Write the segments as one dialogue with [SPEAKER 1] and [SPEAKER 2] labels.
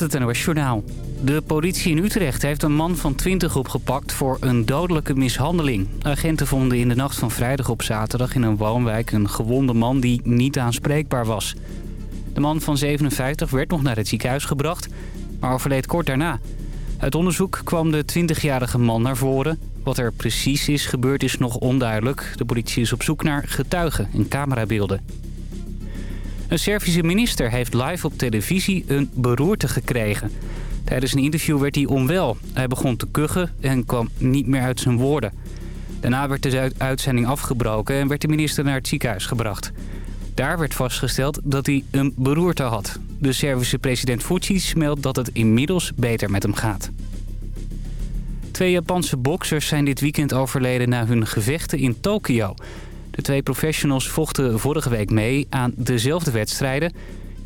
[SPEAKER 1] met het NOS Journaal. De politie in Utrecht heeft een man van 20 opgepakt voor een dodelijke mishandeling. Agenten vonden in de nacht van vrijdag op zaterdag in een woonwijk een gewonde man die niet aanspreekbaar was. De man van 57 werd nog naar het ziekenhuis gebracht, maar overleed kort daarna. Uit onderzoek kwam de 20-jarige man naar voren. Wat er precies is gebeurd is nog onduidelijk. De politie is op zoek naar getuigen en camerabeelden. Een Servische minister heeft live op televisie een beroerte gekregen. Tijdens een interview werd hij onwel. Hij begon te kuchen en kwam niet meer uit zijn woorden. Daarna werd de uitzending afgebroken en werd de minister naar het ziekenhuis gebracht. Daar werd vastgesteld dat hij een beroerte had. De Servische president Vucic meldt dat het inmiddels beter met hem gaat. Twee Japanse boksers zijn dit weekend overleden na hun gevechten in Tokio. De twee professionals vochten vorige week mee aan dezelfde wedstrijden...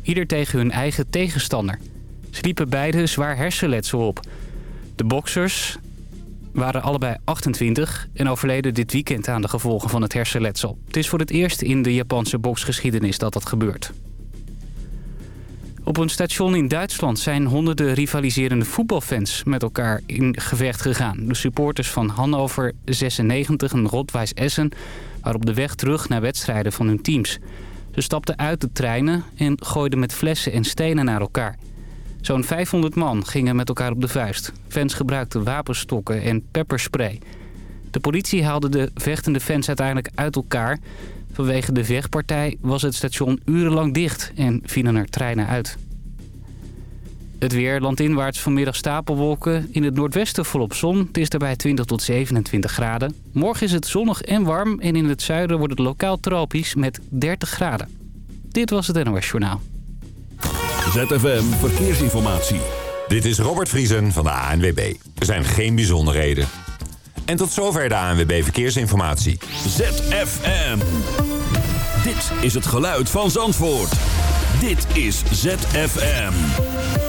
[SPEAKER 1] ieder tegen hun eigen tegenstander. Ze liepen beide zwaar hersenletsel op. De boksers waren allebei 28 en overleden dit weekend aan de gevolgen van het hersenletsel. Het is voor het eerst in de Japanse boksgeschiedenis dat dat gebeurt. Op een station in Duitsland zijn honderden rivaliserende voetbalfans met elkaar in gevecht gegaan. De supporters van Hannover 96 en Rotwijs Essen waren op de weg terug naar wedstrijden van hun teams. Ze stapten uit de treinen en gooiden met flessen en stenen naar elkaar. Zo'n 500 man gingen met elkaar op de vuist. Fans gebruikten wapenstokken en pepperspray. De politie haalde de vechtende fans uiteindelijk uit elkaar. Vanwege de vechtpartij was het station urenlang dicht en vielen er treinen uit. Het weer landinwaarts vanmiddag stapelwolken. In het noordwesten volop zon. Het is daarbij 20 tot 27 graden. Morgen is het zonnig en warm. En in het zuiden wordt het lokaal tropisch met 30 graden. Dit was het NOS Journaal.
[SPEAKER 2] ZFM Verkeersinformatie.
[SPEAKER 3] Dit is Robert Vriesen van de ANWB. Er zijn geen bijzonderheden. En tot zover de ANWB Verkeersinformatie.
[SPEAKER 2] ZFM. Dit is het geluid van Zandvoort. Dit is ZFM.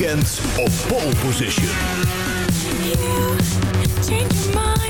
[SPEAKER 2] Weekend op pole position.
[SPEAKER 4] Change your mind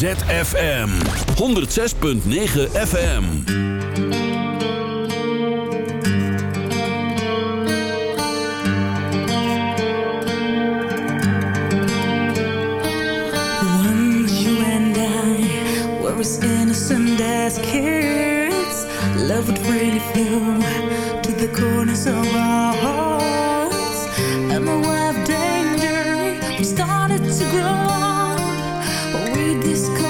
[SPEAKER 5] ZFM. 106.9 FM.
[SPEAKER 6] innocent as kids Love would really fill to the corners of our hearts. And the web danger started to grow. read this.